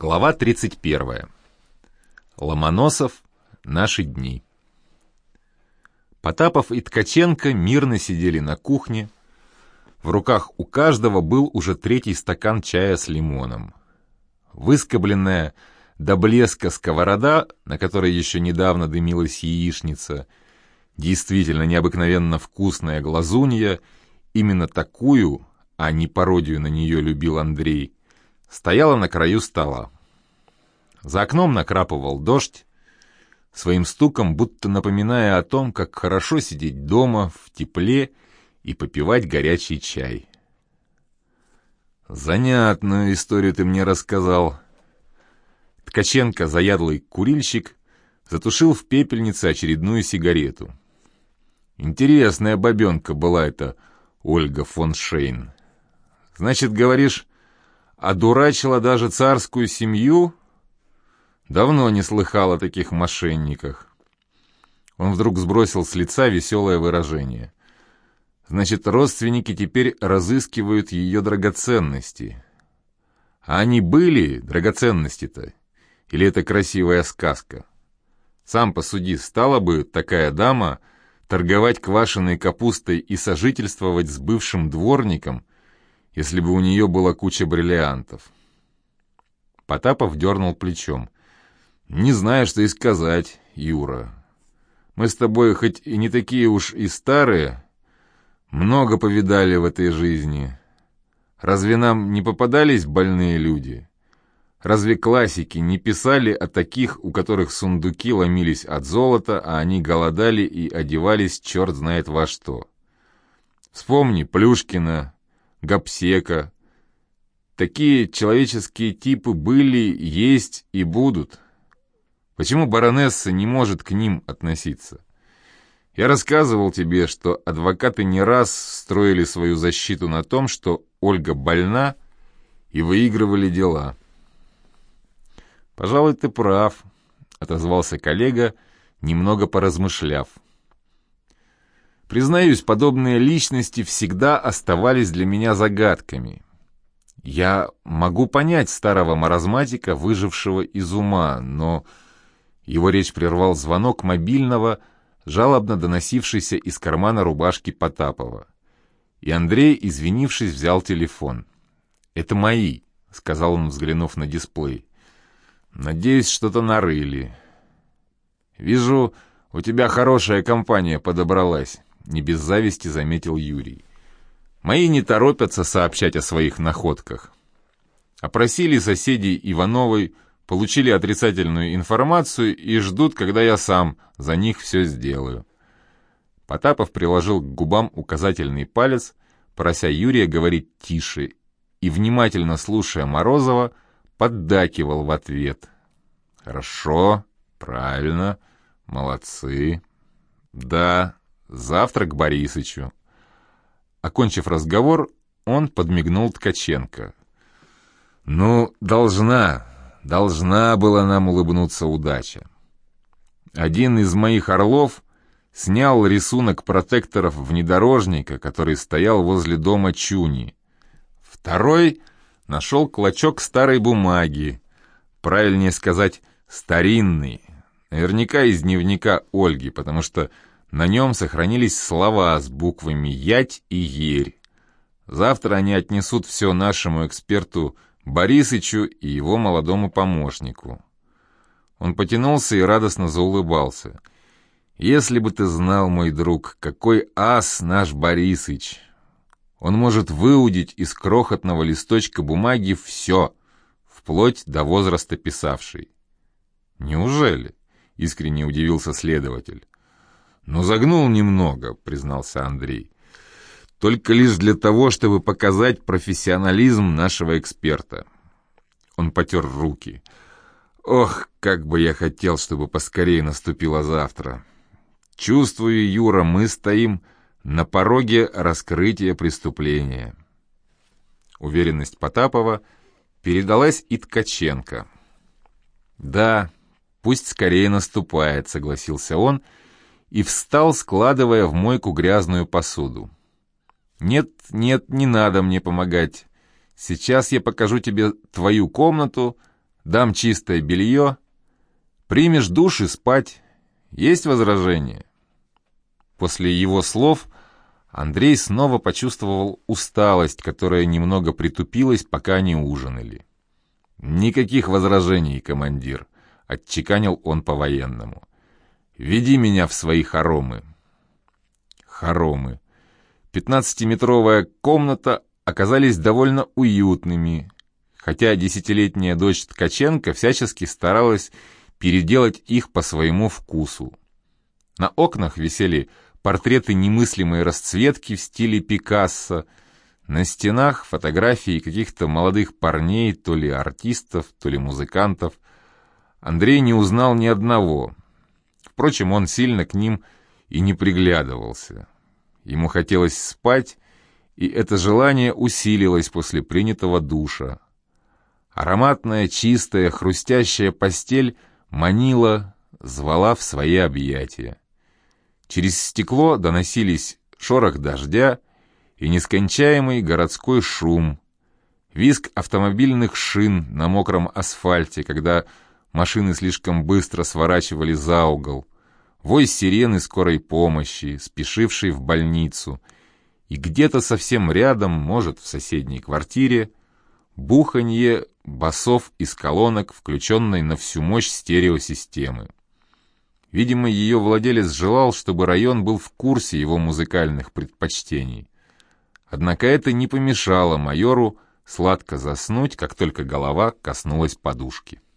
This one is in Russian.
Глава 31. Ломоносов. Наши дни. Потапов и Ткаченко мирно сидели на кухне. В руках у каждого был уже третий стакан чая с лимоном. Выскобленная до блеска сковорода, на которой еще недавно дымилась яичница, действительно необыкновенно вкусная глазунья, именно такую, а не пародию на нее любил Андрей, стояла на краю стола. За окном накрапывал дождь, своим стуком будто напоминая о том, как хорошо сидеть дома в тепле и попивать горячий чай. «Занятную историю ты мне рассказал». Ткаченко, заядлый курильщик, затушил в пепельнице очередную сигарету. Интересная бабенка была эта Ольга фон Шейн. Значит, говоришь, одурачила даже царскую семью? Давно не слыхал о таких мошенниках. Он вдруг сбросил с лица веселое выражение. Значит, родственники теперь разыскивают ее драгоценности. А они были драгоценности-то? Или это красивая сказка? Сам посуди, стала бы такая дама торговать квашеной капустой и сожительствовать с бывшим дворником, если бы у нее была куча бриллиантов. Потапов дернул плечом. «Не знаю, что и сказать, Юра. Мы с тобой хоть и не такие уж и старые, много повидали в этой жизни. Разве нам не попадались больные люди? Разве классики не писали о таких, у которых сундуки ломились от золота, а они голодали и одевались черт знает во что? Вспомни Плюшкина, Гапсека. Такие человеческие типы были, есть и будут. Почему баронесса не может к ним относиться? Я рассказывал тебе, что адвокаты не раз строили свою защиту на том, что Ольга больна, и выигрывали дела. «Пожалуй, ты прав», — отозвался коллега, немного поразмышляв. Признаюсь, подобные личности всегда оставались для меня загадками. Я могу понять старого маразматика, выжившего из ума, но... Его речь прервал звонок мобильного, жалобно доносившийся из кармана рубашки Потапова. И Андрей, извинившись, взял телефон. «Это мои», — сказал он, взглянув на дисплей. «Надеюсь, что-то нарыли». «Вижу, у тебя хорошая компания подобралась» не без зависти заметил Юрий. Мои не торопятся сообщать о своих находках. Опросили соседей Ивановой, получили отрицательную информацию и ждут, когда я сам за них все сделаю. Потапов приложил к губам указательный палец, прося Юрия говорить тише, и, внимательно слушая Морозова, поддакивал в ответ. «Хорошо, правильно, молодцы. Да, Завтра к Борисычу. Окончив разговор, он подмигнул Ткаченко. «Ну, должна, должна была нам улыбнуться удача. Один из моих орлов снял рисунок протекторов внедорожника, который стоял возле дома Чуни. Второй нашел клочок старой бумаги, правильнее сказать, старинный, наверняка из дневника Ольги, потому что на нем сохранились слова с буквами «Ять» и «Ерь». Завтра они отнесут все нашему эксперту Борисычу и его молодому помощнику. Он потянулся и радостно заулыбался. «Если бы ты знал, мой друг, какой ас наш Борисыч! Он может выудить из крохотного листочка бумаги все, вплоть до возраста писавшей». «Неужели?» — искренне удивился следователь. «Ну, загнул немного», — признался Андрей. «Только лишь для того, чтобы показать профессионализм нашего эксперта». Он потер руки. «Ох, как бы я хотел, чтобы поскорее наступило завтра. Чувствую, Юра, мы стоим на пороге раскрытия преступления». Уверенность Потапова передалась и Ткаченко. «Да, пусть скорее наступает», — согласился он, — и встал, складывая в мойку грязную посуду. «Нет, нет, не надо мне помогать. Сейчас я покажу тебе твою комнату, дам чистое белье, примешь душ и спать. Есть возражения?» После его слов Андрей снова почувствовал усталость, которая немного притупилась, пока они ужинали. «Никаких возражений, командир», — отчеканил он по-военному. «Веди меня в свои хоромы». Хоромы. Пятнадцатиметровая комната оказались довольно уютными, хотя десятилетняя дочь Ткаченко всячески старалась переделать их по своему вкусу. На окнах висели портреты немыслимой расцветки в стиле Пикассо, на стенах фотографии каких-то молодых парней, то ли артистов, то ли музыкантов. Андрей не узнал ни одного. Впрочем, он сильно к ним и не приглядывался. Ему хотелось спать, и это желание усилилось после принятого душа. Ароматная, чистая, хрустящая постель манила, звала в свои объятия. Через стекло доносились шорох дождя и нескончаемый городской шум, визг автомобильных шин на мокром асфальте, когда машины слишком быстро сворачивали за угол, вой сирены скорой помощи, спешившей в больницу, и где-то совсем рядом, может, в соседней квартире, буханье басов из колонок, включенной на всю мощь стереосистемы. Видимо, ее владелец желал, чтобы район был в курсе его музыкальных предпочтений. Однако это не помешало майору сладко заснуть, как только голова коснулась подушки.